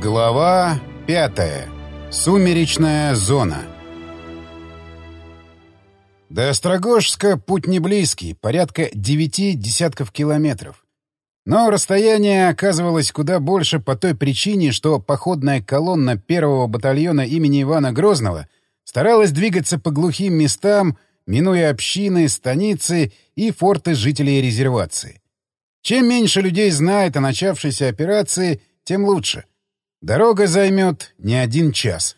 Глава пятая. Сумеречная зона. До Острогожска путь не близкий, порядка девяти десятков километров. Но расстояние оказывалось куда больше по той причине, что походная колонна первого батальона имени Ивана Грозного старалась двигаться по глухим местам, минуя общины, станицы и форты жителей резервации. Чем меньше людей знает о начавшейся операции, тем лучше — Дорога займет не один час.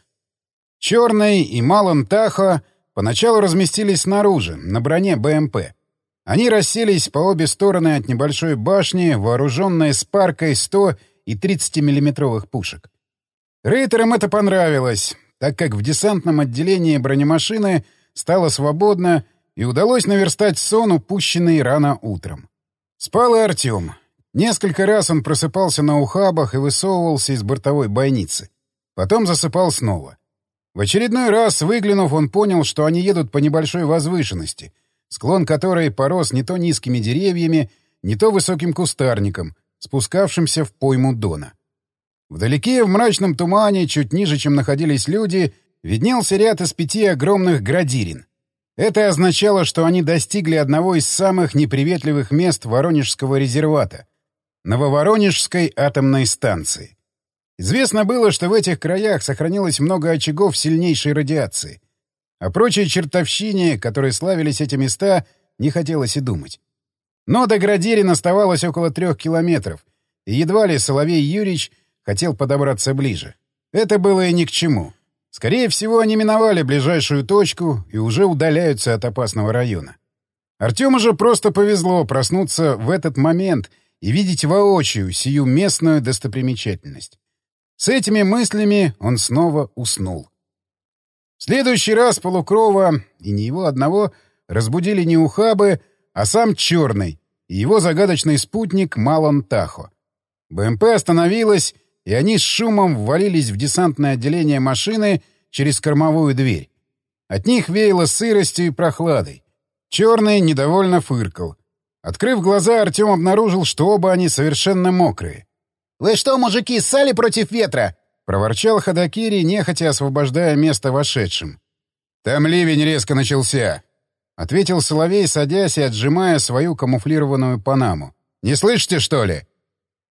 Черный и Малон Тахо поначалу разместились снаружи, на броне БМП. Они расселись по обе стороны от небольшой башни, вооруженные спаркой 100 и 30-миллиметровых пушек. Рейтерам это понравилось, так как в десантном отделении бронемашины стало свободно и удалось наверстать сон, упущенный рано утром. Спал и Артем. Несколько раз он просыпался на ухабах и высовывался из бортовой бойницы. Потом засыпал снова. В очередной раз, выглянув, он понял, что они едут по небольшой возвышенности, склон которой порос не то низкими деревьями, не то высоким кустарником, спускавшимся в пойму Дона. Вдалеке, в мрачном тумане, чуть ниже, чем находились люди, виднелся ряд из пяти огромных градирин. Это означало, что они достигли одного из самых неприветливых мест Воронежского резервата Нововоронежской атомной станции. Известно было, что в этих краях сохранилось много очагов сильнейшей радиации. О прочей чертовщине, которой славились эти места, не хотелось и думать. Но до Градерин оставалось около трех километров, и едва ли Соловей Юрьевич хотел подобраться ближе. Это было и ни к чему. Скорее всего, они миновали ближайшую точку и уже удаляются от опасного района. Артему же просто повезло проснуться в этот момент — и видеть воочию сию местную достопримечательность. С этими мыслями он снова уснул. В следующий раз Полукрова, и не его одного, разбудили не ухабы, а сам Черный и его загадочный спутник Малон Тахо. БМП остановилась, и они с шумом ввалились в десантное отделение машины через кормовую дверь. От них веяло сыростью и прохладой. Черный недовольно фыркал. Открыв глаза, Артем обнаружил, что оба они совершенно мокрые. «Вы что, мужики, ссали против ветра?» — проворчал Ходокири, нехотя освобождая место вошедшим. «Там ливень резко начался», — ответил Соловей, садясь и отжимая свою камуфлированную панаму. «Не слышите, что ли?»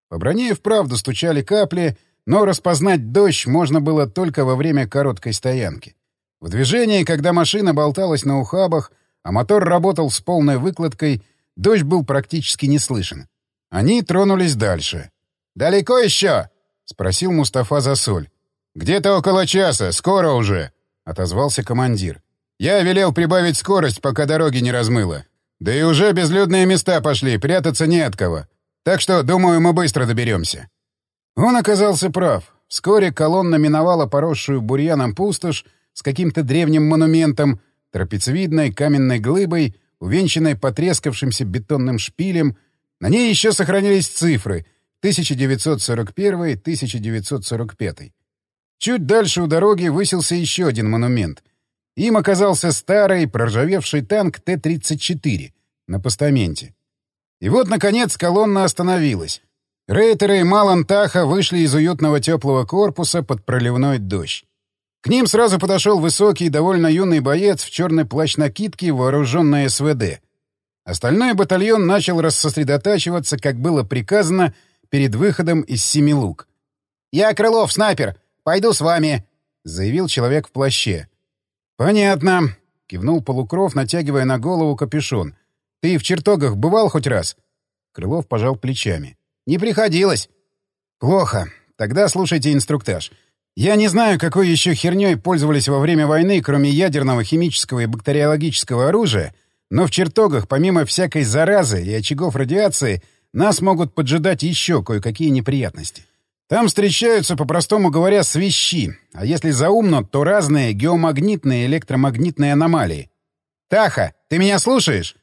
По броне и вправду стучали капли, но распознать дождь можно было только во время короткой стоянки. В движении, когда машина болталась на ухабах, а мотор работал с полной выкладкой — Дождь был практически не слышен. Они тронулись дальше. «Далеко еще?» — спросил Мустафа Засоль. «Где-то около часа, скоро уже», — отозвался командир. «Я велел прибавить скорость, пока дороги не размыло. Да и уже безлюдные места пошли, прятаться не от кого. Так что, думаю, мы быстро доберемся». Он оказался прав. Вскоре колонна миновала поросшую бурьяном пустошь с каким-то древним монументом, трапециевидной каменной глыбой, увенчанной потрескавшимся бетонным шпилем. На ней еще сохранились цифры 1941-1945. Чуть дальше у дороги высился еще один монумент. Им оказался старый, проржавевший танк Т-34 на постаменте. И вот, наконец, колонна остановилась. Рейтеры и Малан Таха вышли из уютного теплого корпуса под проливной дождь. К ним сразу подошел высокий довольно юный боец в черной плащ-накидке, вооруженный СВД. Остальной батальон начал рассосредотачиваться, как было приказано, перед выходом из Семилук. «Я Крылов, снайпер. Пойду с вами», — заявил человек в плаще. «Понятно», — кивнул Полукров, натягивая на голову капюшон. «Ты в чертогах бывал хоть раз?» Крылов пожал плечами. «Не приходилось». «Плохо. Тогда слушайте инструктаж. Я не знаю, какой еще херней пользовались во время войны, кроме ядерного, химического и бактериологического оружия, но в чертогах, помимо всякой заразы и очагов радиации, нас могут поджидать еще кое-какие неприятности. Там встречаются, по-простому говоря, свищи, а если заумно, то разные геомагнитные и электромагнитные аномалии. «Таха, ты меня слушаешь?»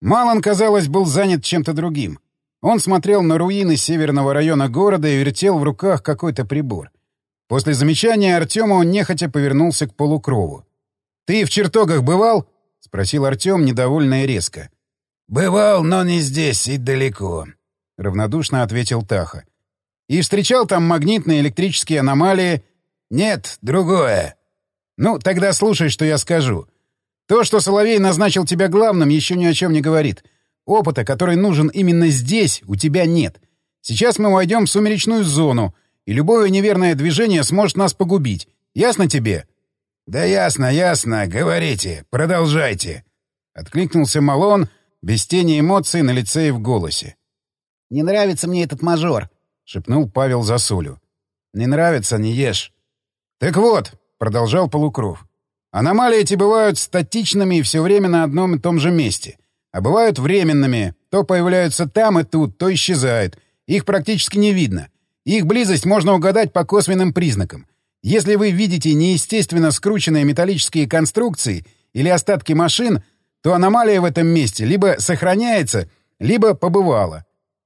Малон, казалось, был занят чем-то другим. Он смотрел на руины северного района города и вертел в руках какой-то прибор. После замечания Артема он нехотя повернулся к полукрову. «Ты в чертогах бывал?» — спросил Артем, недовольно и резко. «Бывал, но не здесь и далеко», — равнодушно ответил Таха. И встречал там магнитные электрические аномалии. Нет, другое. Ну, тогда слушай, что я скажу. То, что Соловей назначил тебя главным, еще ни о чем не говорит. Опыта, который нужен именно здесь, у тебя нет. Сейчас мы войдем в сумеречную зону, и любое неверное движение сможет нас погубить. Ясно тебе? — Да ясно, ясно. Говорите. Продолжайте. Откликнулся Малон, без тени эмоций на лице и в голосе. — Не нравится мне этот мажор, — шепнул Павел Засулю. — Не нравится, не ешь. — Так вот, — продолжал Полукров, — аномалии эти бывают статичными и все время на одном и том же месте, а бывают временными, то появляются там и тут, то исчезают. Их практически не видно. Их близость можно угадать по косвенным признакам. Если вы видите неестественно скрученные металлические конструкции или остатки машин, то аномалия в этом месте либо сохраняется, либо побывала.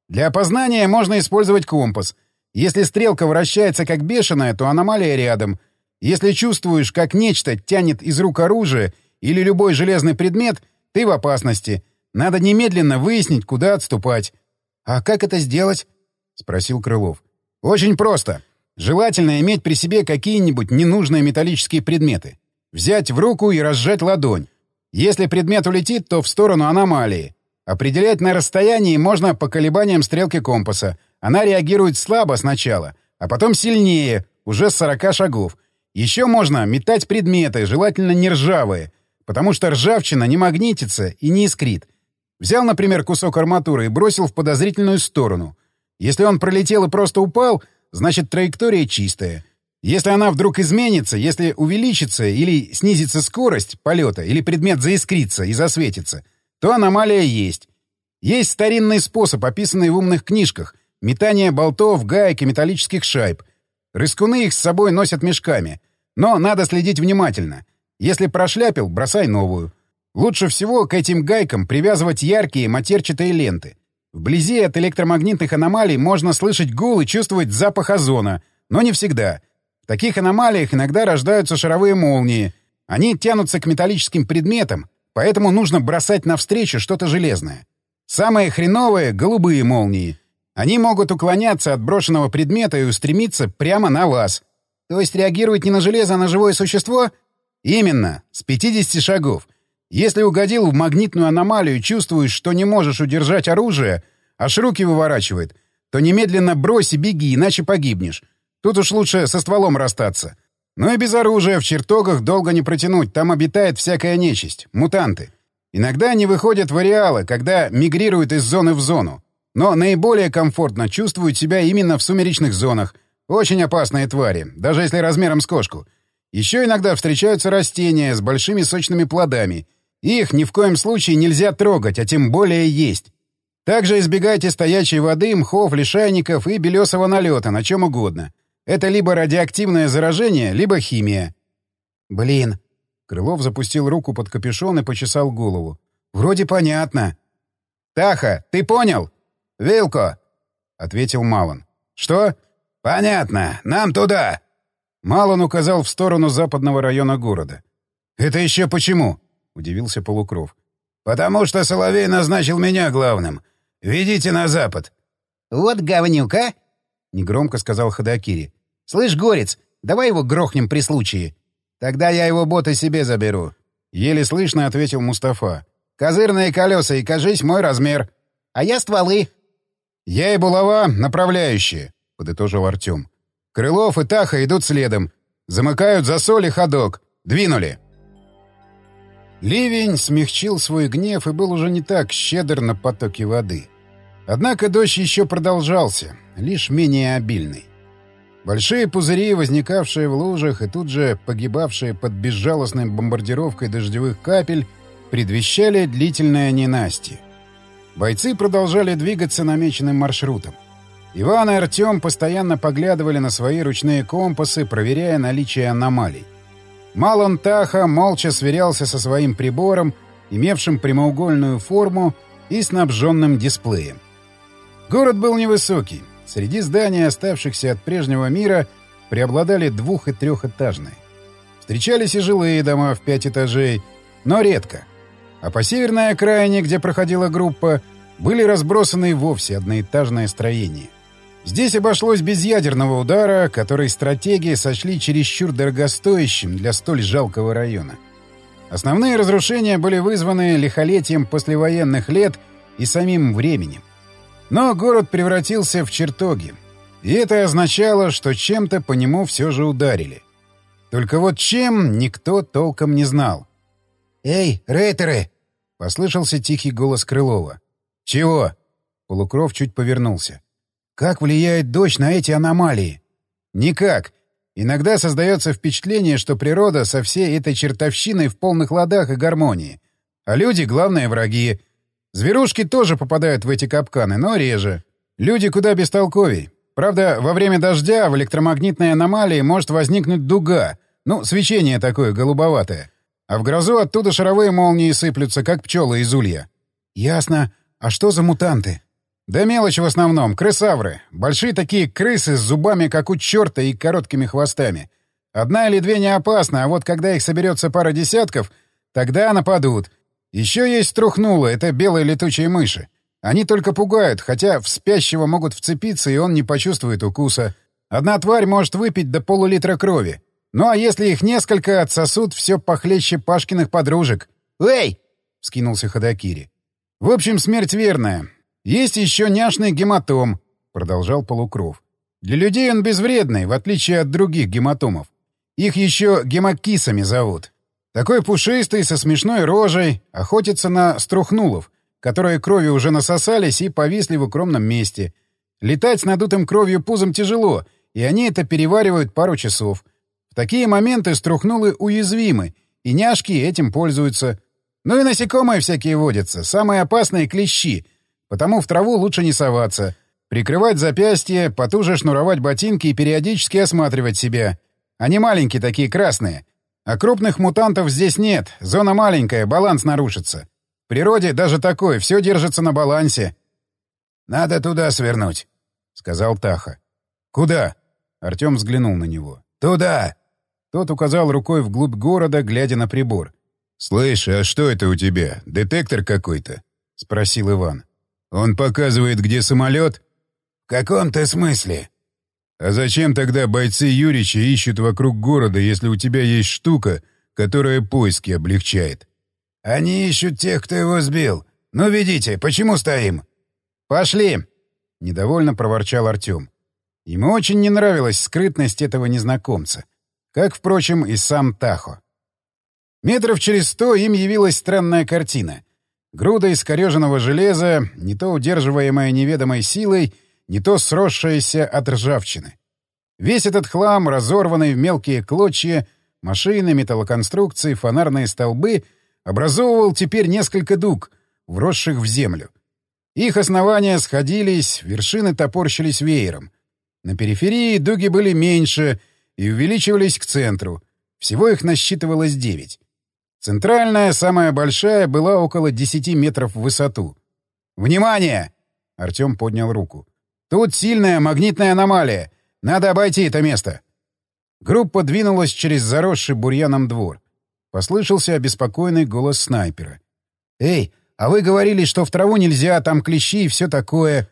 Для опознания можно использовать компас. Если стрелка вращается как бешеная, то аномалия рядом. Если чувствуешь, как нечто тянет из рук оружие или любой железный предмет, ты в опасности. Надо немедленно выяснить, куда отступать. — А как это сделать? — спросил Крылов. — Очень просто. Желательно иметь при себе какие-нибудь ненужные металлические предметы. Взять в руку и разжать ладонь. Если предмет улетит, то в сторону аномалии. Определять на расстоянии можно по колебаниям стрелки компаса. Она реагирует слабо сначала, а потом сильнее, уже с 40 шагов. Еще можно метать предметы, желательно не ржавые, потому что ржавчина не магнитится и не искрит. Взял, например, кусок арматуры и бросил в подозрительную сторону. Если он пролетел и просто упал — значит траектория чистая. Если она вдруг изменится, если увеличится или снизится скорость полета, или предмет заискрится и засветится, то аномалия есть. Есть старинный способ, описанный в умных книжках — метание болтов, гаек и металлических шайб. Рыскуны их с собой носят мешками. Но надо следить внимательно. Если прошляпил, бросай новую. Лучше всего к этим гайкам привязывать яркие матерчатые ленты. Вблизи от электромагнитных аномалий можно слышать гул и чувствовать запах озона, но не всегда. В таких аномалиях иногда рождаются шаровые молнии. Они тянутся к металлическим предметам, поэтому нужно бросать навстречу что-то железное. Самые хреновые — голубые молнии. Они могут уклоняться от брошенного предмета и устремиться прямо на вас. То есть реагирует не на железо, а на живое существо? Именно, с 50 шагов — если угодил в магнитную аномалию чувствуешь, что не можешь удержать оружие, аж руки выворачивает, то немедленно брось и беги, иначе погибнешь. Тут уж лучше со стволом расстаться. Но и без оружия в чертогах долго не протянуть, там обитает всякая нечисть, мутанты. Иногда они выходят в ареалы, когда мигрируют из зоны в зону. Но наиболее комфортно чувствуют себя именно в сумеречных зонах. Очень опасные твари, даже если размером с кошку. Еще иногда встречаются растения с большими сочными плодами — их ни в коем случае нельзя трогать, а тем более есть. Также избегайте стоячей воды, мхов, лишайников и белесого налета на чем угодно. Это либо радиоактивное заражение, либо химия. Блин. Крылов запустил руку под капюшон и почесал голову. Вроде понятно. Таха, ты понял? Вилко, ответил Малон. Что? Понятно. Нам туда. Малон указал в сторону западного района города. Это еще почему? — удивился Полукров. «Потому что Соловей назначил меня главным. Ведите на запад». «Вот говнюк, а?» — негромко сказал Ходокири. «Слышь, Горец, давай его грохнем при случае». «Тогда я его боты себе заберу», — еле слышно ответил Мустафа. «Козырные колеса и, кажись, мой размер». «А я стволы». «Я и булава направляющие», — подытожил Артем. «Крылов и Таха идут следом. Замыкают засоль и ходок. Двинули». Ливень смягчил свой гнев и был уже не так щедр на потоки воды. Однако дождь еще продолжался, лишь менее обильный. Большие пузыри, возникавшие в лужах и тут же погибавшие под безжалостной бомбардировкой дождевых капель, предвещали длительное ненастье. Бойцы продолжали двигаться намеченным маршрутом. Иван и Артем постоянно поглядывали на свои ручные компасы, проверяя наличие аномалий. Малон Таха молча сверялся со своим прибором, имевшим прямоугольную форму и снабженным дисплеем. Город был невысокий. Среди зданий, оставшихся от прежнего мира, преобладали двух- и трехэтажные. Встречались и жилые дома в пять этажей, но редко. А по северной окраине, где проходила группа, были разбросаны вовсе одноэтажные строения. Здесь обошлось без ядерного удара, который стратеги сочли чересчур дорогостоящим для столь жалкого района. Основные разрушения были вызваны лихолетием послевоенных лет и самим временем. Но город превратился в чертоги, и это означало, что чем-то по нему все же ударили. Только вот чем, никто толком не знал. «Эй, рейтеры!» — послышался тихий голос Крылова. «Чего?» — Полукров чуть повернулся. «Как влияет дождь на эти аномалии?» «Никак. Иногда создается впечатление, что природа со всей этой чертовщиной в полных ладах и гармонии. А люди — главные враги. Зверушки тоже попадают в эти капканы, но реже. Люди куда бестолковей. Правда, во время дождя в электромагнитной аномалии может возникнуть дуга, ну, свечение такое голубоватое. А в грозу оттуда шаровые молнии сыплются, как пчелы из улья. Ясно. А что за мутанты? Да мелочь в основном. Крысавры. Большие такие крысы с зубами, как у черта, и короткими хвостами. Одна или две не опасны, а вот когда их соберется пара десятков, тогда нападут. Еще есть трухнуло, это белые летучие мыши. Они только пугают, хотя в спящего могут вцепиться, и он не почувствует укуса. Одна тварь может выпить до полулитра крови. Ну а если их несколько, отсосут все похлеще Пашкиных подружек. «Эй!» — вскинулся Ходокири. «В общем, смерть верная. Есть еще няшный гематом», — продолжал Полукров. «Для людей он безвредный, в отличие от других гематомов. Их еще гемокисами зовут. Такой пушистый, со смешной рожей, охотится на струхнулов — которые кровью уже насосались и повисли в укромном месте. Летать с надутым кровью пузом тяжело, и они это переваривают пару часов. В такие моменты струхнулы уязвимы, и няшки этим пользуются. Ну и насекомые всякие водятся, самые опасные — клещи, потому в траву лучше не соваться. Прикрывать запястье, потуже шнуровать ботинки и периодически осматривать себя. Они маленькие такие, красные. А крупных мутантов здесь нет, зона маленькая, баланс нарушится природе даже такое, все держится на балансе. — Надо туда свернуть, — сказал Таха. — Куда? — Артем взглянул на него. — Туда! Тот указал рукой вглубь города, глядя на прибор. — Слышь, а что это у тебя? Детектор какой-то? — спросил Иван. — Он показывает, где самолет? — В каком-то смысле. — А зачем тогда бойцы Юрича ищут вокруг города, если у тебя есть штука, которая поиски облегчает? «Они ищут тех, кто его сбил. Ну, ведите, почему стоим?» «Пошли!» — недовольно проворчал Артем. Ему очень не нравилась скрытность этого незнакомца. Как, впрочем, и сам Тахо. Метров через сто им явилась странная картина. Груда искореженного железа, не то удерживаемая неведомой силой, не то сросшаяся от ржавчины. Весь этот хлам, разорванный в мелкие клочья, машины, металлоконструкции, фонарные столбы — образовывал теперь несколько дуг, вросших в землю. Их основания сходились, вершины топорщились веером. На периферии дуги были меньше и увеличивались к центру. Всего их насчитывалось девять. Центральная, самая большая, была около десяти метров в высоту. «Внимание!» — Артем поднял руку. «Тут сильная магнитная аномалия. Надо обойти это место». Группа двинулась через заросший бурьяном двор. Послышался обеспокоенный голос снайпера. «Эй, а вы говорили, что в траву нельзя, там клещи и все такое...»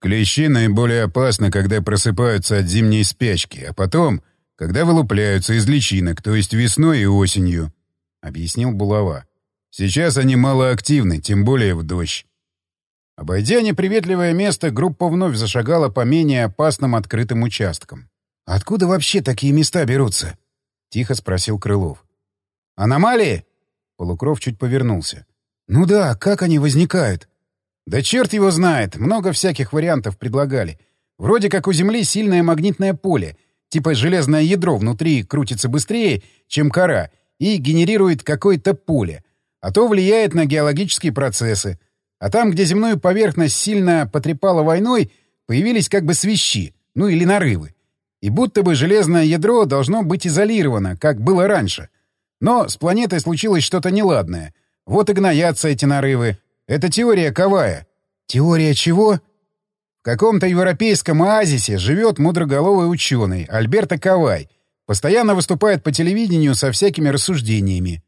«Клещи наиболее опасны, когда просыпаются от зимней спячки, а потом, когда вылупляются из личинок, то есть весной и осенью», — объяснил Булава. «Сейчас они малоактивны, тем более в дождь». Обойдя неприветливое место, группа вновь зашагала по менее опасным открытым участкам. «Откуда вообще такие места берутся?» — тихо спросил Крылов. «Аномалии?» Полукров чуть повернулся. «Ну да, как они возникают?» «Да черт его знает, много всяких вариантов предлагали. Вроде как у Земли сильное магнитное поле, типа железное ядро внутри крутится быстрее, чем кора, и генерирует какое-то поле, а то влияет на геологические процессы. А там, где земную поверхность сильно потрепала войной, появились как бы свищи, ну или нарывы. И будто бы железное ядро должно быть изолировано, как было раньше — но с планетой случилось что-то неладное. Вот и гноятся эти нарывы. Это теория Кавая. Теория чего? В каком-то европейском оазисе живет мудроголовый ученый Альберто Кавай. Постоянно выступает по телевидению со всякими рассуждениями.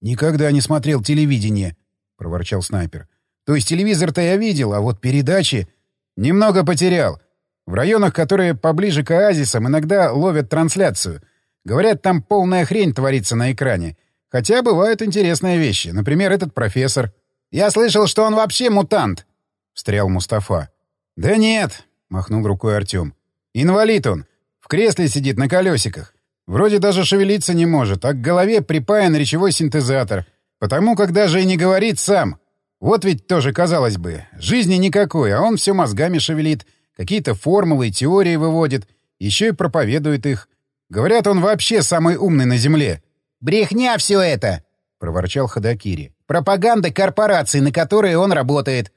«Никогда не смотрел телевидение», — проворчал снайпер. «То есть телевизор-то я видел, а вот передачи...» «Немного потерял. В районах, которые поближе к оазисам, иногда ловят трансляцию. Говорят, там полная хрень творится на экране. Хотя бывают интересные вещи. Например, этот профессор. «Я слышал, что он вообще мутант», — встрял Мустафа. «Да нет», — махнул рукой Артем. «Инвалид он. Кресле сидит на колесиках. Вроде даже шевелиться не может, а к голове припаян речевой синтезатор. Потому как даже и не говорит сам. Вот ведь тоже, казалось бы, жизни никакой, а он все мозгами шевелит, какие-то формулы и теории выводит, еще и проповедует их. Говорят, он вообще самый умный на Земле. «Брехня все это!» — проворчал Ходокири. «Пропаганда корпораций, на которые он работает».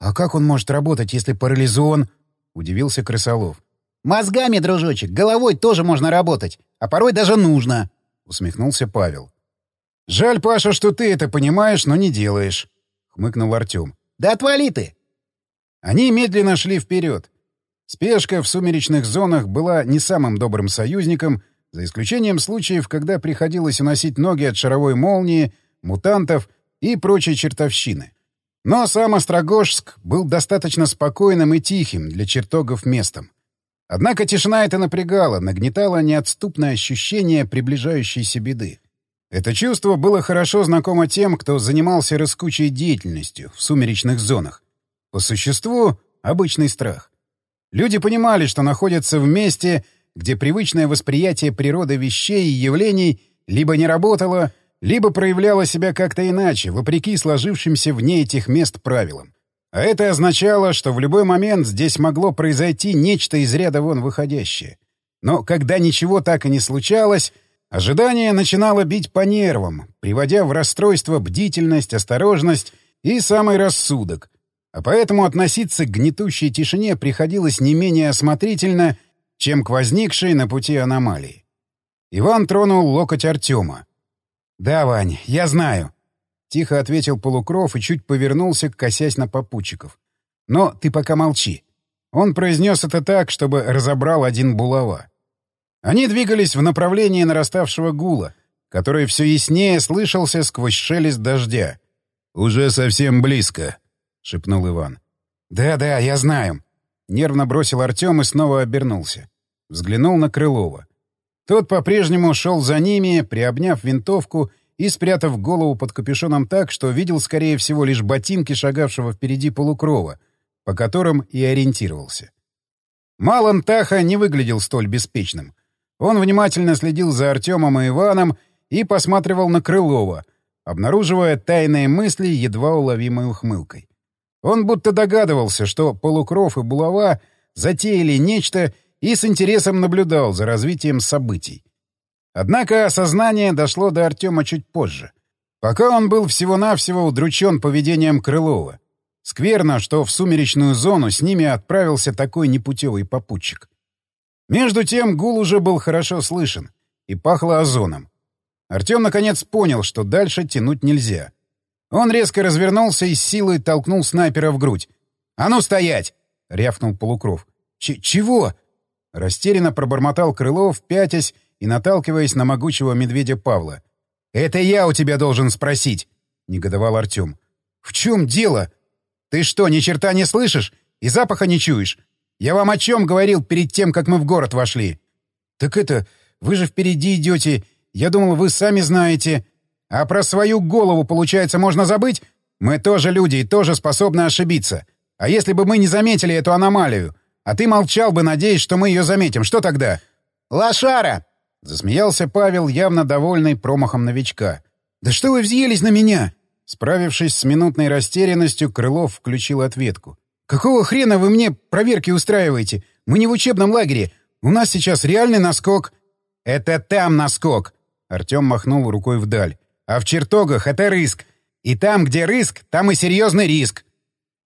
«А как он может работать, если парализован?» — удивился Крысолов. «Мозгами, дружочек, головой тоже можно работать, а порой даже нужно», — усмехнулся Павел. «Жаль, Паша, что ты это понимаешь, но не делаешь», — хмыкнул Артем. «Да отвали ты!» Они медленно шли вперед. Спешка в сумеречных зонах была не самым добрым союзником — за исключением случаев, когда приходилось уносить ноги от шаровой молнии, мутантов и прочей чертовщины. Но сам Острогожск был достаточно спокойным и тихим для чертогов местом. Однако тишина это напрягала, нагнетала неотступное ощущение приближающейся беды. Это чувство было хорошо знакомо тем, кто занимался рыскучей деятельностью в сумеречных зонах. По существу — обычный страх. Люди понимали, что находятся в месте, где привычное восприятие природы вещей и явлений либо не работало, либо проявляло себя как-то иначе, вопреки сложившимся вне этих мест правилам. А это означало, что в любой момент здесь могло произойти нечто из ряда вон выходящее. Но когда ничего так и не случалось, ожидание начинало бить по нервам, приводя в расстройство бдительность, осторожность и самый рассудок. А поэтому относиться к гнетущей тишине приходилось не менее осмотрительно чем к возникшей на пути аномалии. Иван тронул локоть Артема. «Да, Вань, я знаю», — тихо ответил Полукров и чуть повернулся, косясь на попутчиков. «Но ты пока молчи». Он произнес это так, чтобы разобрал один булава. Они двигались в направлении нараставшего гула, который все яснее слышался сквозь шелест дождя. «Уже совсем близко», — шепнул Иван. «Да-да, я знаю. Нервно бросил Артем и снова обернулся. Взглянул на Крылова. Тот по-прежнему шел за ними, приобняв винтовку и спрятав голову под капюшоном так, что видел, скорее всего, лишь ботинки шагавшего впереди полукрова, по которым и ориентировался. Малон Таха не выглядел столь беспечным. Он внимательно следил за Артемом и Иваном и посматривал на Крылова, обнаруживая тайные мысли едва уловимой ухмылкой. Он будто догадывался, что Полукров и Булава затеяли нечто и с интересом наблюдал за развитием событий. Однако осознание дошло до Артема чуть позже. Пока он был всего-навсего удручен поведением Крылова. Скверно, что в сумеречную зону с ними отправился такой непутевый попутчик. Между тем гул уже был хорошо слышен и пахло озоном. Артем наконец понял, что дальше тянуть нельзя. Он резко развернулся и с силой толкнул снайпера в грудь. «А ну стоять!» — рявкнул Полукров. «Чего?» — растерянно пробормотал Крылов, пятясь и наталкиваясь на могучего медведя Павла. «Это я у тебя должен спросить!» — негодовал Артем. «В чем дело? Ты что, ни черта не слышишь? И запаха не чуешь? Я вам о чем говорил перед тем, как мы в город вошли?» «Так это... Вы же впереди идете. Я думал, вы сами знаете...» А про свою голову, получается, можно забыть? Мы тоже люди и тоже способны ошибиться. А если бы мы не заметили эту аномалию? А ты молчал бы, надеясь, что мы ее заметим. Что тогда? «Лошара!» — засмеялся Павел, явно довольный промахом новичка. «Да что вы взъелись на меня?» Справившись с минутной растерянностью, Крылов включил ответку. «Какого хрена вы мне проверки устраиваете? Мы не в учебном лагере. У нас сейчас реальный наскок». «Это там наскок!» — Артем махнул рукой вдаль. А в чертогах это риск. И там, где риск, там и серьезный риск.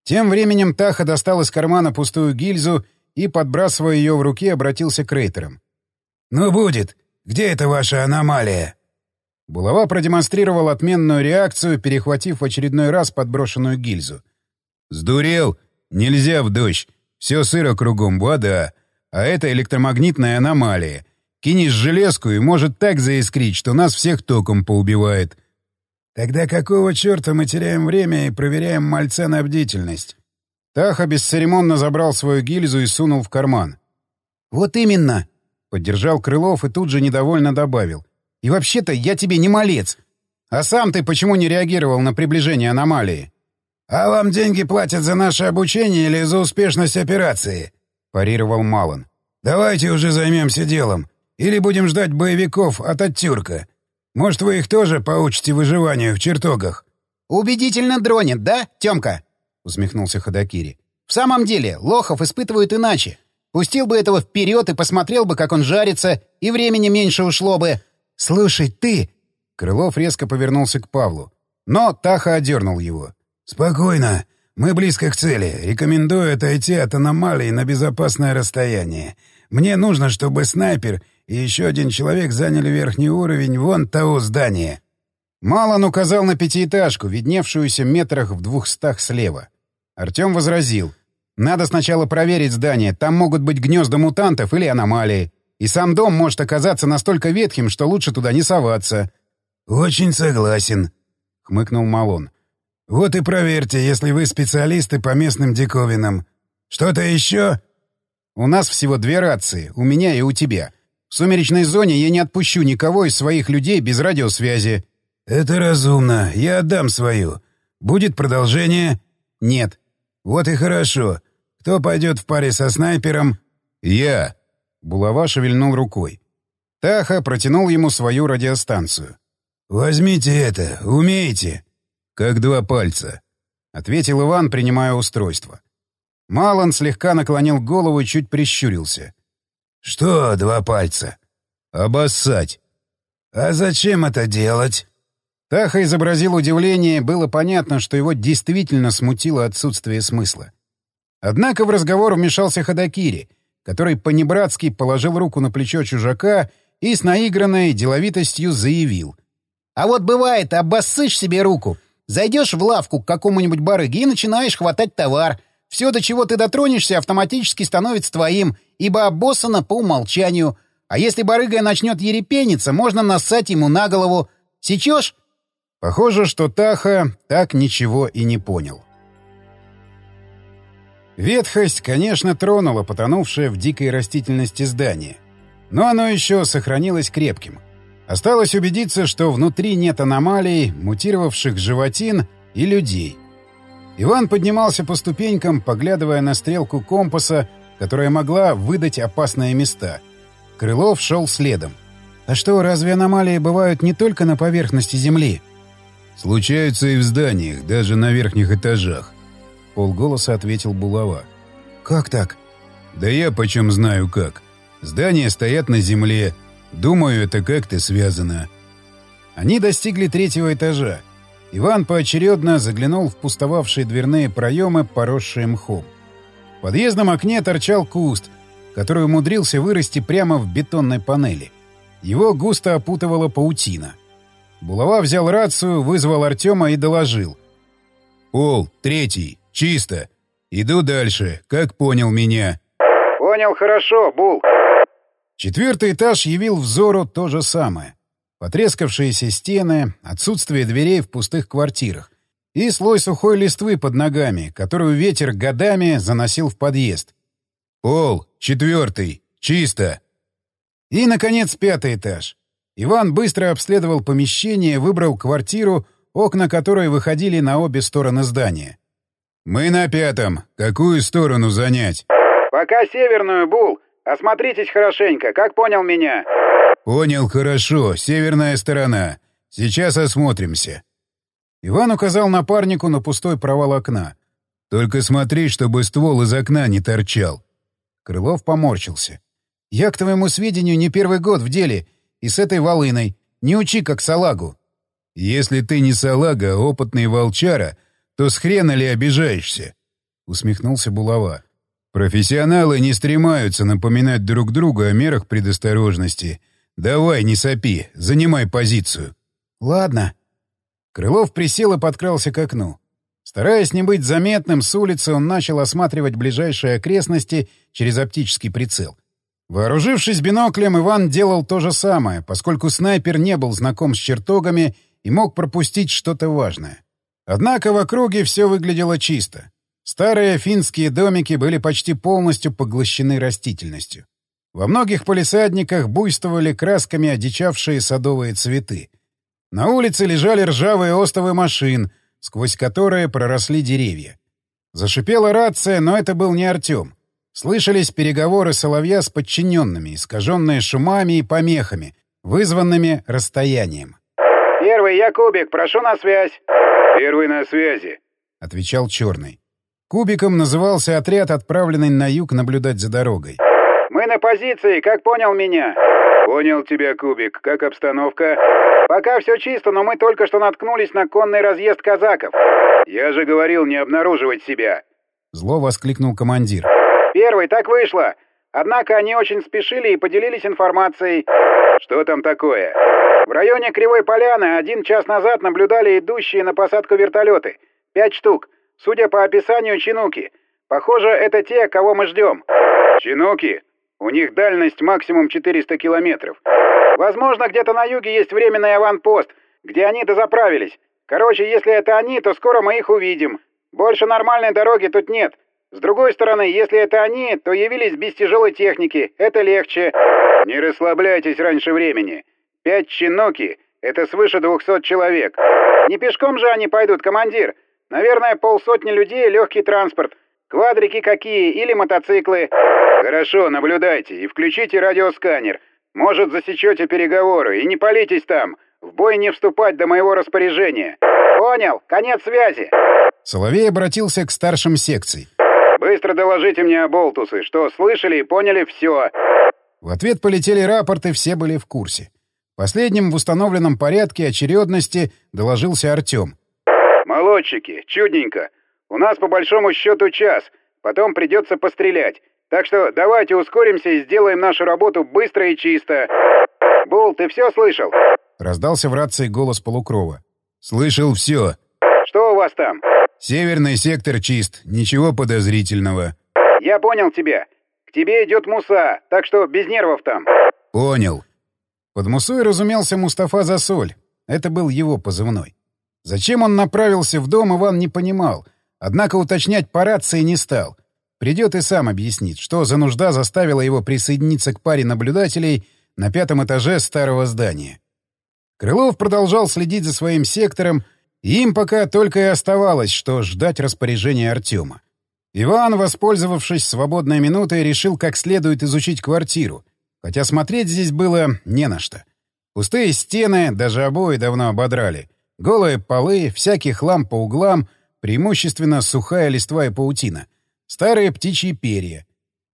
Тем временем Таха достал из кармана пустую гильзу и, подбрасывая ее в руке, обратился к рейтерам. «Ну будет. Где эта ваша аномалия?» Булава продемонстрировал отменную реакцию, перехватив в очередной раз подброшенную гильзу. «Сдурел? Нельзя в дождь. Все сыро кругом, вода. А это электромагнитная аномалия. Кинешь железку и может так заискрить, что нас всех током поубивает. Тогда какого черта мы теряем время и проверяем мальца на бдительность? Таха бесцеремонно забрал свою гильзу и сунул в карман. «Вот именно!» — поддержал Крылов и тут же недовольно добавил. «И вообще-то я тебе не малец. А сам ты почему не реагировал на приближение аномалии?» «А вам деньги платят за наше обучение или за успешность операции?» — парировал Малон. «Давайте уже займемся делом. Или будем ждать боевиков от оттюрка. Может, вы их тоже поучите выживанию в чертогах?» «Убедительно дронит, да, Тёмка?» — усмехнулся Ходокири. «В самом деле, лохов испытывают иначе. Пустил бы этого вперед и посмотрел бы, как он жарится, и времени меньше ушло бы. Слушай, ты...» Крылов резко повернулся к Павлу. Но Таха одернул его. «Спокойно. Мы близко к цели. Рекомендую отойти от аномалии на безопасное расстояние. Мне нужно, чтобы снайпер и еще один человек заняли верхний уровень вон того здания». Малон указал на пятиэтажку, видневшуюся метрах в двухстах слева. Артем возразил. «Надо сначала проверить здание. Там могут быть гнезда мутантов или аномалии. И сам дом может оказаться настолько ветхим, что лучше туда не соваться». «Очень согласен», — хмыкнул Малон. «Вот и проверьте, если вы специалисты по местным диковинам. Что-то еще?» «У нас всего две рации, у меня и у тебя. В сумеречной зоне я не отпущу никого из своих людей без радиосвязи». «Это разумно. Я отдам свою. Будет продолжение?» «Нет». «Вот и хорошо. Кто пойдет в паре со снайпером?» «Я». Булава шевельнул рукой. Таха протянул ему свою радиостанцию. «Возьмите это. Умеете?» «Как два пальца», — ответил Иван, принимая устройство. Малон слегка наклонил голову и чуть прищурился. «Что два пальца?» «Обоссать». «А зачем это делать?» Таха изобразил удивление, было понятно, что его действительно смутило отсутствие смысла. Однако в разговор вмешался Ходокири, который по-небратски положил руку на плечо чужака и с наигранной деловитостью заявил. «А вот бывает, обоссышь себе руку, зайдешь в лавку к какому-нибудь барыге и начинаешь хватать товар. Все, до чего ты дотронешься, автоматически становится твоим, ибо обоссано по умолчанию. А если барыга начнет ерепениться, можно нассать ему на голову. Сечешь? Похоже, что Таха так ничего и не понял. Ветхость, конечно, тронула потонувшее в дикой растительности здание. Но оно еще сохранилось крепким. Осталось убедиться, что внутри нет аномалий, мутировавших животин и людей. Иван поднимался по ступенькам, поглядывая на стрелку компаса, которая могла выдать опасные места. Крылов шел следом. «А что, разве аномалии бывают не только на поверхности Земли?» «Случаются и в зданиях, даже на верхних этажах», — полголоса ответил Булава. «Как так?» «Да я почем знаю как. Здания стоят на земле. Думаю, это как-то связано». Они достигли третьего этажа. Иван поочередно заглянул в пустовавшие дверные проемы, поросшие мхом. В подъездном окне торчал куст, который умудрился вырасти прямо в бетонной панели. Его густо опутывала паутина — Булава взял рацию, вызвал Артема и доложил. «Пол, третий, чисто. Иду дальше, как понял меня». «Понял хорошо, Бул». Четвертый этаж явил взору то же самое. Потрескавшиеся стены, отсутствие дверей в пустых квартирах и слой сухой листвы под ногами, которую ветер годами заносил в подъезд. «Пол, четвертый, чисто». И, наконец, пятый этаж. Иван быстро обследовал помещение, выбрал квартиру, окна которой выходили на обе стороны здания. «Мы на пятом. Какую сторону занять?» «Пока северную, Бул. Осмотритесь хорошенько. Как понял меня?» «Понял хорошо. Северная сторона. Сейчас осмотримся». Иван указал напарнику на пустой провал окна. «Только смотри, чтобы ствол из окна не торчал». Крылов поморщился. «Я, к твоему сведению, не первый год в деле» и с этой волыной. Не учи, как салагу. Если ты не салага, а опытный волчара, то с хрена ли обижаешься? Усмехнулся Булава. Профессионалы не стремаются напоминать друг другу о мерах предосторожности. Давай, не сопи, занимай позицию. Ладно. Крылов присел и подкрался к окну. Стараясь не быть заметным, с улицы он начал осматривать ближайшие окрестности через оптический прицел. Вооружившись биноклем, Иван делал то же самое, поскольку снайпер не был знаком с чертогами и мог пропустить что-то важное. Однако в округе все выглядело чисто. Старые финские домики были почти полностью поглощены растительностью. Во многих полисадниках буйствовали красками одичавшие садовые цветы. На улице лежали ржавые остовы машин, сквозь которые проросли деревья. Зашипела рация, но это был не Артем. Слышались переговоры Соловья с подчиненными, искаженные шумами и помехами, вызванными расстоянием. «Первый, я Кубик, прошу на связь». «Первый на связи», — отвечал Черный. Кубиком назывался отряд, отправленный на юг наблюдать за дорогой. «Мы на позиции, как понял меня?» «Понял тебя, Кубик. Как обстановка?» «Пока все чисто, но мы только что наткнулись на конный разъезд казаков». «Я же говорил не обнаруживать себя!» Зло воскликнул командир. «Первый, так вышло. Однако они очень спешили и поделились информацией». «Что там такое?» «В районе Кривой Поляны один час назад наблюдали идущие на посадку вертолеты. Пять штук. Судя по описанию, чинуки. Похоже, это те, кого мы ждем». «Чинуки? У них дальность максимум 400 километров». «Возможно, где-то на юге есть временный аванпост, где они дозаправились. Короче, если это они, то скоро мы их увидим. Больше нормальной дороги тут нет. С другой стороны, если это они, то явились без тяжелой техники. Это легче. Не расслабляйтесь раньше времени. Пять чиноки — это свыше двухсот человек. Не пешком же они пойдут, командир. Наверное, полсотни людей — легкий транспорт. Квадрики какие или мотоциклы. Хорошо, наблюдайте и включите радиосканер. Может, засечете переговоры и не палитесь там. В бой не вступать до моего распоряжения. Понял. Конец связи. Соловей обратился к старшим секций. Быстро доложите мне об Олтусы, что слышали и поняли все. В ответ полетели рапорты, все были в курсе. Последним в установленном порядке очередности доложился Артем. «Молодчики, чудненько. У нас по большому счету час. Потом придется пострелять. Так что давайте ускоримся и сделаем нашу работу быстро и чисто. Бул, ты все слышал?» Раздался в рации голос Полукрова. «Слышал все. Что у вас там?» «Северный сектор чист. Ничего подозрительного». «Я понял тебя. К тебе идет Муса, так что без нервов там». «Понял». Под Мусой разумелся Мустафа Засоль. Это был его позывной. Зачем он направился в дом, Иван не понимал. Однако уточнять по рации не стал. Придет и сам объяснит, что за нужда заставила его присоединиться к паре наблюдателей на пятом этаже старого здания. Крылов продолжал следить за своим сектором, им пока только и оставалось, что ждать распоряжения Артема. Иван, воспользовавшись свободной минутой, решил как следует изучить квартиру, хотя смотреть здесь было не на что. Пустые стены, даже обои давно ободрали, голые полы, всякий хлам по углам, преимущественно сухая листва и паутина, старые птичьи перья.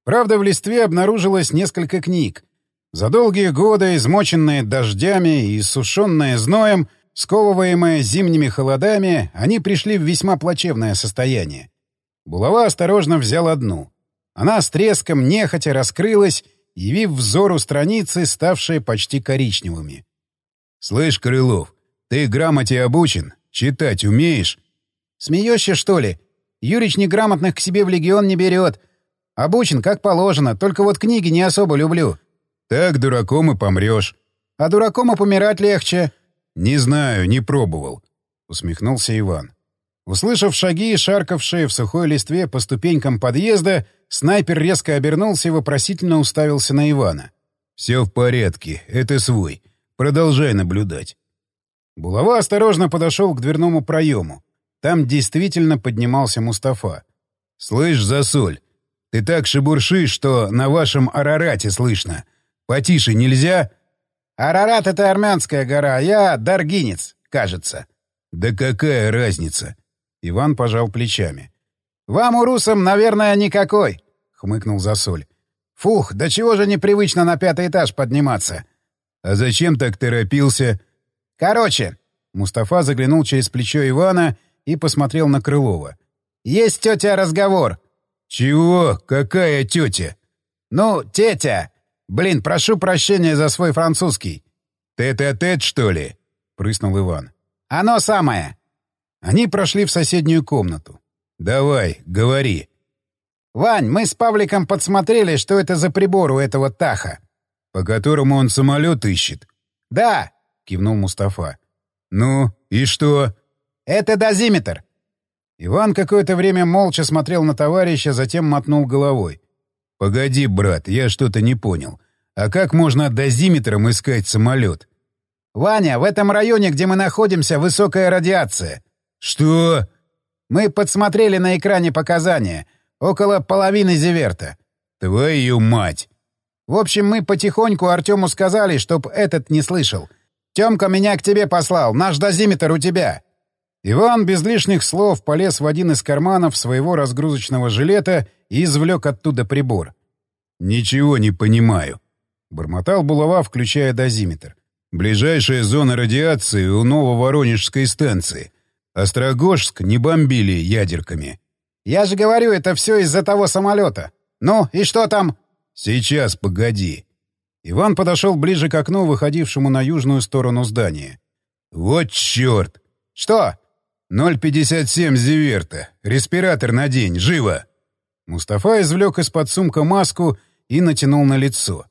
Правда, в листве обнаружилось несколько книг, за долгие годы, измоченные дождями и иссушенные зноем, сковываемые зимними холодами, они пришли в весьма плачевное состояние. Булава осторожно взял одну. Она с треском нехотя раскрылась, явив взору страницы, ставшие почти коричневыми. «Слышь, Крылов, ты грамоте обучен? Читать умеешь?» «Смеешься, что ли? Юрич неграмотных к себе в легион не берет. Обучен, как положено, только вот книги не особо люблю». Так дураком и помрешь. А дураком и помирать легче. Не знаю, не пробовал. Усмехнулся Иван. Услышав шаги, шаркавшие в сухой листве по ступенькам подъезда, снайпер резко обернулся и вопросительно уставился на Ивана. «Все в порядке, это свой. Продолжай наблюдать». Булава осторожно подошел к дверному проему. Там действительно поднимался Мустафа. «Слышь, засоль, ты так шебуршишь, что на вашем Арарате слышно. Потише нельзя? Арарат — это армянская гора, я даргинец, кажется. Да какая разница? Иван пожал плечами. Вам, урусам, наверное, никакой, хмыкнул Засоль. Фух, да чего же непривычно на пятый этаж подниматься? А зачем так торопился? Короче, Мустафа заглянул через плечо Ивана и посмотрел на Крылова. «Есть тетя разговор». «Чего? Какая тетя?» «Ну, тетя. Блин, прошу прощения за свой французский. Тет-а-тет, что ли? Прыснул Иван. Оно самое. Они прошли в соседнюю комнату. Давай, говори. Вань, мы с Павликом подсмотрели, что это за прибор у этого Таха. По которому он самолет ищет. Да, кивнул Мустафа. Ну, и что? Это дозиметр. Иван какое-то время молча смотрел на товарища, затем мотнул головой. «Погоди, брат, я что-то не понял. А как можно дозиметром искать самолет?» «Ваня, в этом районе, где мы находимся, высокая радиация». «Что?» «Мы подсмотрели на экране показания. Около половины зиверта». «Твою мать!» «В общем, мы потихоньку Артему сказали, чтоб этот не слышал. Тёмка меня к тебе послал. Наш дозиметр у тебя». Иван без лишних слов полез в один из карманов своего разгрузочного жилета и извлек оттуда прибор. «Ничего не понимаю», — бормотал булава, включая дозиметр. «Ближайшая зона радиации у Нововоронежской станции. Острогожск не бомбили ядерками». «Я же говорю, это все из-за того самолета. Ну, и что там?» «Сейчас, погоди». Иван подошел ближе к окну, выходившему на южную сторону здания. «Вот черт!» «Что?» «0,57 зиверта. Респиратор надень. Живо!» Мустафа извлек из-под сумка маску и натянул на лицо.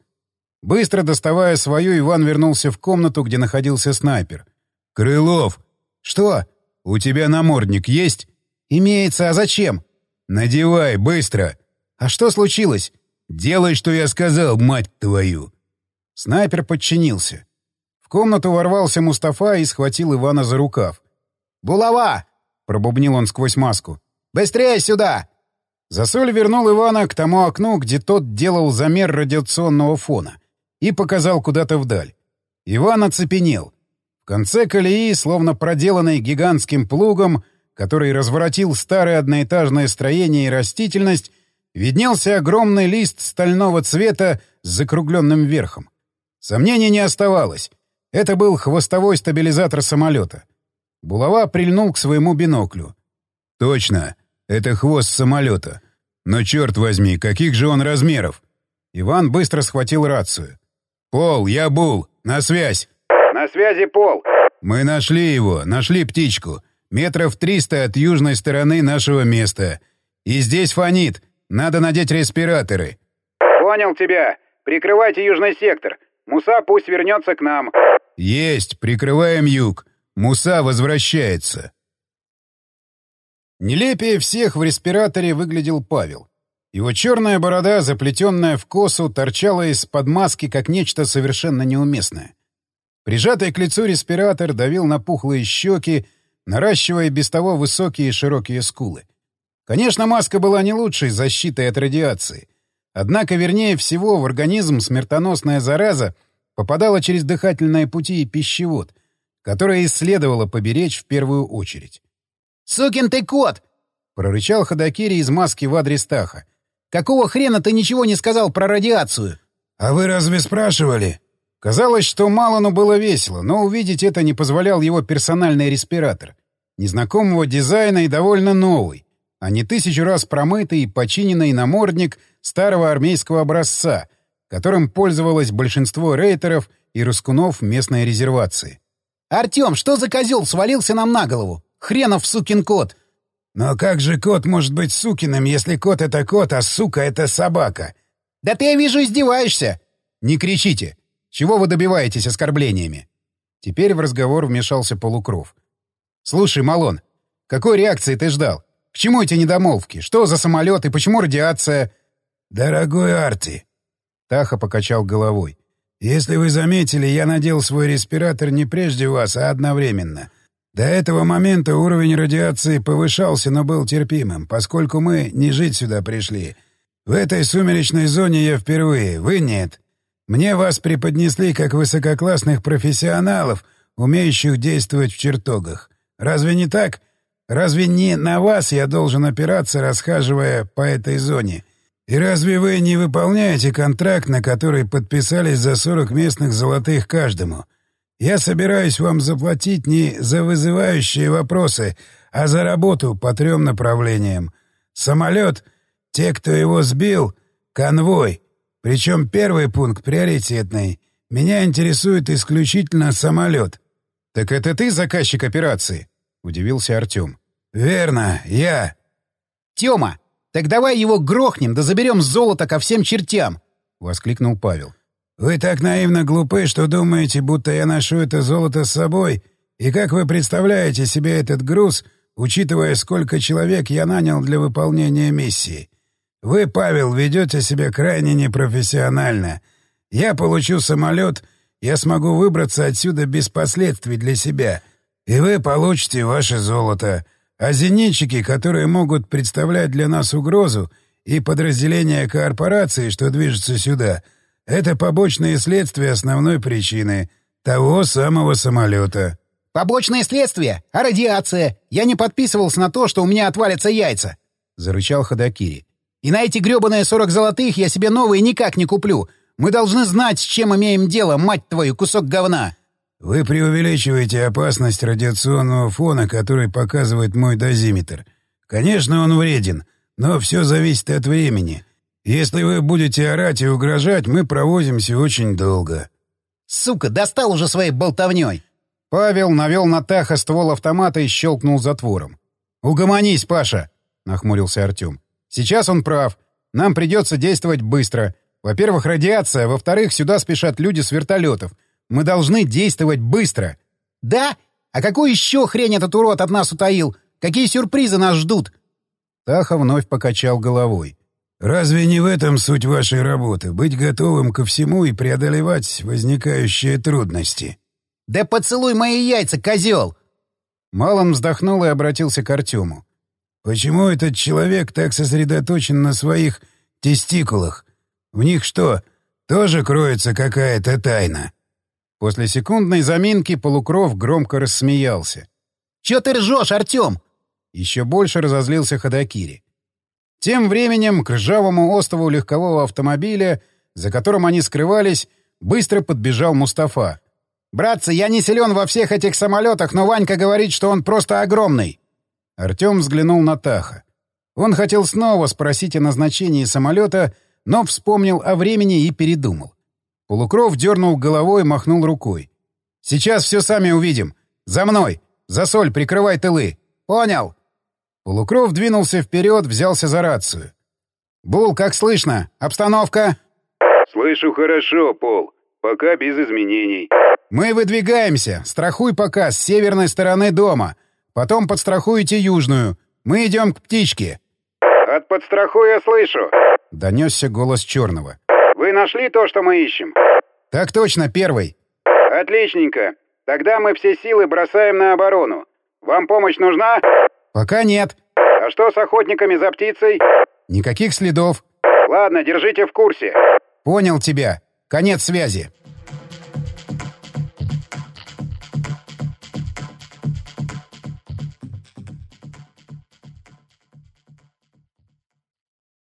Быстро доставая свою, Иван вернулся в комнату, где находился снайпер. «Крылов!» «Что?» «У тебя намордник есть?» «Имеется. А зачем?» «Надевай, быстро!» «А что случилось?» «Делай, что я сказал, мать твою!» Снайпер подчинился. В комнату ворвался Мустафа и схватил Ивана за рукав. «Булава!» — пробубнил он сквозь маску. «Быстрее сюда!» Засоль вернул Ивана к тому окну, где тот делал замер радиационного фона, и показал куда-то вдаль. Иван оцепенел. В конце колеи, словно проделанной гигантским плугом, который разворотил старое одноэтажное строение и растительность, виднелся огромный лист стального цвета с закругленным верхом. Сомнений не оставалось. Это был хвостовой стабилизатор самолета. Булава прильнул к своему биноклю. «Точно, это хвост самолета. Но черт возьми, каких же он размеров?» Иван быстро схватил рацию. «Пол, я Бул, на связь!» «На связи, Пол!» «Мы нашли его, нашли птичку. Метров триста от южной стороны нашего места. И здесь фонит. Надо надеть респираторы». «Понял тебя. Прикрывайте южный сектор. Муса пусть вернется к нам». «Есть, прикрываем юг. Муса возвращается. Нелепее всех в респираторе выглядел Павел. Его черная борода, заплетенная в косу, торчала из-под маски, как нечто совершенно неуместное. Прижатый к лицу респиратор давил на пухлые щеки, наращивая без того высокие и широкие скулы. Конечно, маска была не лучшей защитой от радиации. Однако, вернее всего, в организм смертоносная зараза попадала через дыхательные пути и пищевод — которое и следовало поберечь в первую очередь. «Сукин ты кот!» — прорычал Ходокири из маски в адрес Таха. «Какого хрена ты ничего не сказал про радиацию?» «А вы разве спрашивали?» Казалось, что Малану было весело, но увидеть это не позволял его персональный респиратор. Незнакомого дизайна и довольно новый, а не тысячу раз промытый и починенный намордник старого армейского образца, которым пользовалось большинство рейтеров и рускунов местной резервации. «Артем, что за козел свалился нам на голову? Хренов сукин кот!» «Но как же кот может быть сукиным, если кот — это кот, а сука — это собака?» «Да ты, я вижу, издеваешься!» «Не кричите! Чего вы добиваетесь оскорблениями?» Теперь в разговор вмешался Полукров. «Слушай, Малон, какой реакции ты ждал? К чему эти недомолвки? Что за самолет и почему радиация...» «Дорогой Арти!» Таха покачал головой. Если вы заметили, я надел свой респиратор не прежде вас, а одновременно. До этого момента уровень радиации повышался, но был терпимым, поскольку мы не жить сюда пришли. В этой сумеречной зоне я впервые, вы нет. Мне вас преподнесли как высококлассных профессионалов, умеющих действовать в чертогах. Разве не так? Разве не на вас я должен опираться, расхаживая по этой зоне?» И разве вы не выполняете контракт, на который подписались за 40 местных золотых каждому? Я собираюсь вам заплатить не за вызывающие вопросы, а за работу по трем направлениям. Самолет, те, кто его сбил, конвой. Причем первый пункт приоритетный. Меня интересует исключительно самолет. — Так это ты заказчик операции? — удивился Артем. — Верно, я. — Тёма, «Так давай его грохнем, да заберем золото ко всем чертям!» — воскликнул Павел. «Вы так наивно глупы, что думаете, будто я ношу это золото с собой, и как вы представляете себе этот груз учитывая, сколько человек я нанял для выполнения миссии. Вы, Павел, ведете себя крайне непрофессионально. Я получу самолет, я смогу выбраться отсюда без последствий для себя. И вы получите ваше золото. А зенитчики, которые могут представлять для нас угрозу, и подразделения корпорации, что движется сюда, это побочные следствия основной причины того самого самолета. «Побочные следствия? А радиация? Я не подписывался на то, что у меня отвалятся яйца!» — зарычал Ходокири. «И на эти гребаные сорок золотых я себе новые никак не куплю. Мы должны знать, с чем имеем дело, мать твою, кусок говна!» «Вы преувеличиваете опасность радиационного фона, который показывает мой дозиметр. Конечно, он вреден, но все зависит от времени. Если вы будете орать и угрожать, мы провозимся очень долго». «Сука, достал уже своей болтовней!» Павел навел на Таха ствол автомата и щелкнул затвором. «Угомонись, Паша!» — нахмурился Артем. «Сейчас он прав. Нам придется действовать быстро. Во-первых, радиация, во-вторых, сюда спешат люди с вертолетов. Мы должны действовать быстро». «Да? А какую еще хрень этот урод от нас утаил? Какие сюрпризы нас ждут?» Таха вновь покачал головой. «Разве не в этом суть вашей работы? Быть готовым ко всему и преодолевать возникающие трудности?» «Да поцелуй мои яйца, козел!» Малон вздохнул и обратился к Артему. «Почему этот человек так сосредоточен на своих тестикулах? В них что, тоже кроется какая-то тайна?» После секундной заминки полукров громко рассмеялся. «Чё ты ржёшь, Артём?» Еще больше разозлился Ходокири. Тем временем к ржавому острову легкового автомобиля, за которым они скрывались, быстро подбежал Мустафа. «Братцы, я не силен во всех этих самолетах, но Ванька говорит, что он просто огромный!» Артем взглянул на Таха. Он хотел снова спросить о назначении самолета, но вспомнил о времени и передумал. Полукров дернул головой и махнул рукой. «Сейчас все сами увидим. За мной! Засоль, прикрывай тылы!» «Понял!» Полукров двинулся вперед, взялся за рацию. «Бул, как слышно? Обстановка?» «Слышу хорошо, Пол. Пока без изменений». «Мы выдвигаемся. Страхуй пока с северной стороны дома. Потом подстрахуйте южную. Мы идем к птичке». «От подстрахуя слышу», — донесся голос Черного. «Вы нашли то, что мы ищем?» «Так точно, первый». «Отличненько. Тогда мы все силы бросаем на оборону. Вам помощь нужна?» «Пока нет». «А что с охотниками за птицей?» «Никаких следов». «Ладно, держите в курсе». «Понял тебя. Конец связи».